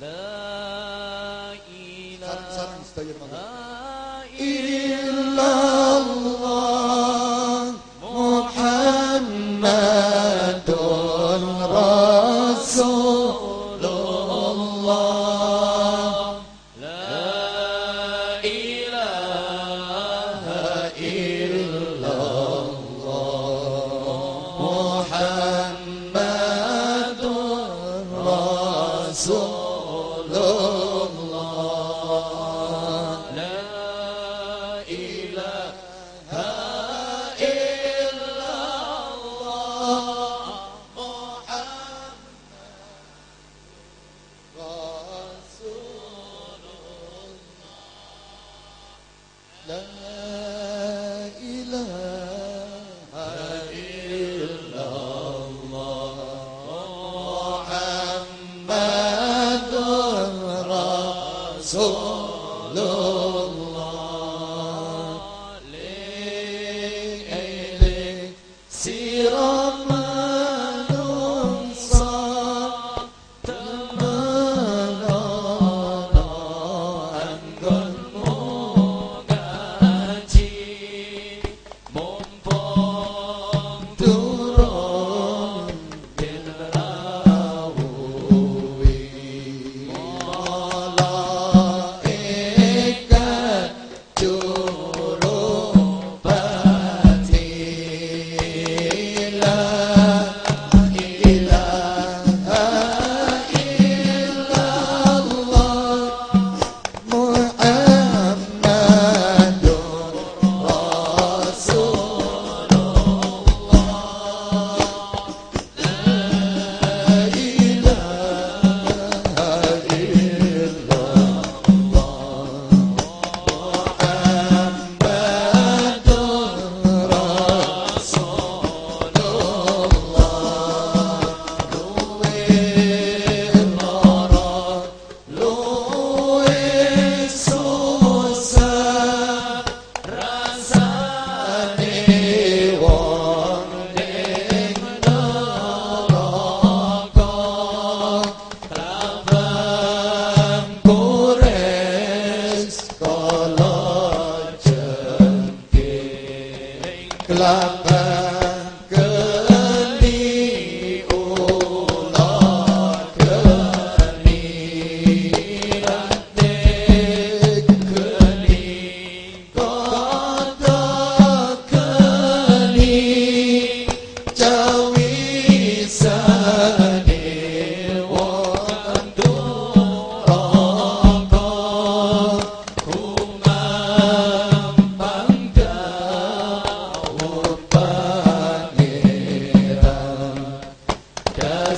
لا إله إلا الله محمد رسول love. up.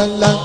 la la